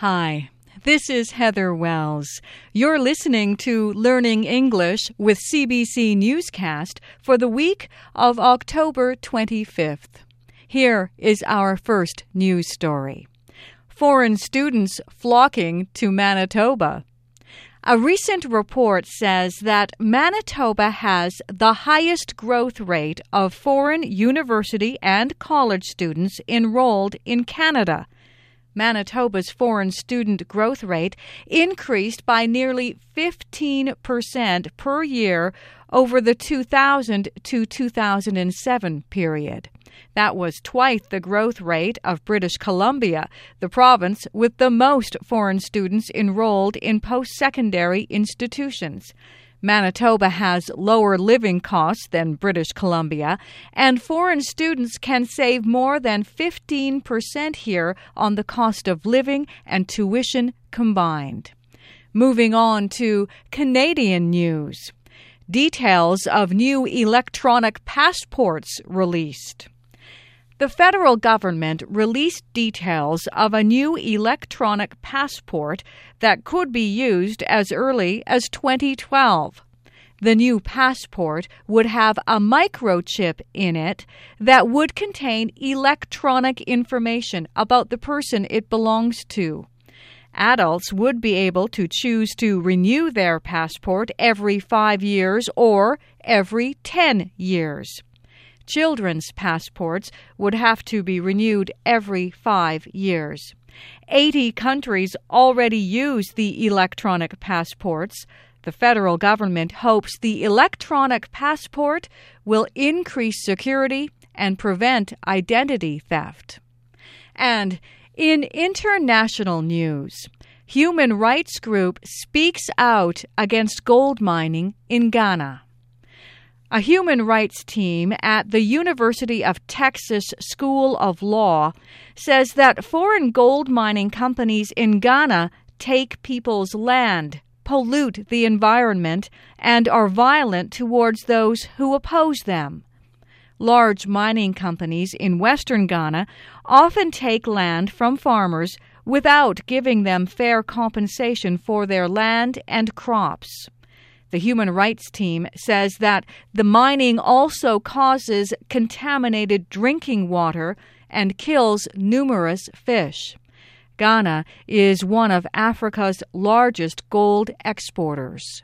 Hi, this is Heather Wells. You're listening to Learning English with CBC Newscast for the week of October 25th. Here is our first news story Foreign students flocking to Manitoba. A recent report says that Manitoba has the highest growth rate of foreign university and college students enrolled in Canada. Manitoba's foreign student growth rate increased by nearly 15% per year over the 2000 to 2007 period. That was twice the growth rate of British Columbia, the province with the most foreign students enrolled in post secondary institutions. Manitoba has lower living costs than British Columbia, and foreign students can save more than 15% here on the cost of living and tuition combined. Moving on to Canadian news. Details of new electronic passports released. The federal government released details of a new electronic passport that could be used as early as 2012. The new passport would have a microchip in it that would contain electronic information about the person it belongs to. Adults would be able to choose to renew their passport every five years or every 10 years. Children's passports would have to be renewed every five years. 80 countries already use the electronic passports. The federal government hopes the electronic passport will increase security and prevent identity theft. And in international news, human rights group speaks out against gold mining in Ghana. A human rights team at the University of Texas School of Law says that foreign gold mining companies in Ghana take people's land, pollute the environment, and are violent towards those who oppose them. Large mining companies in western Ghana often take land from farmers without giving them fair compensation for their land and crops. The human rights team says that the mining also causes contaminated drinking water and kills numerous fish. Ghana is one of Africa's largest gold exporters.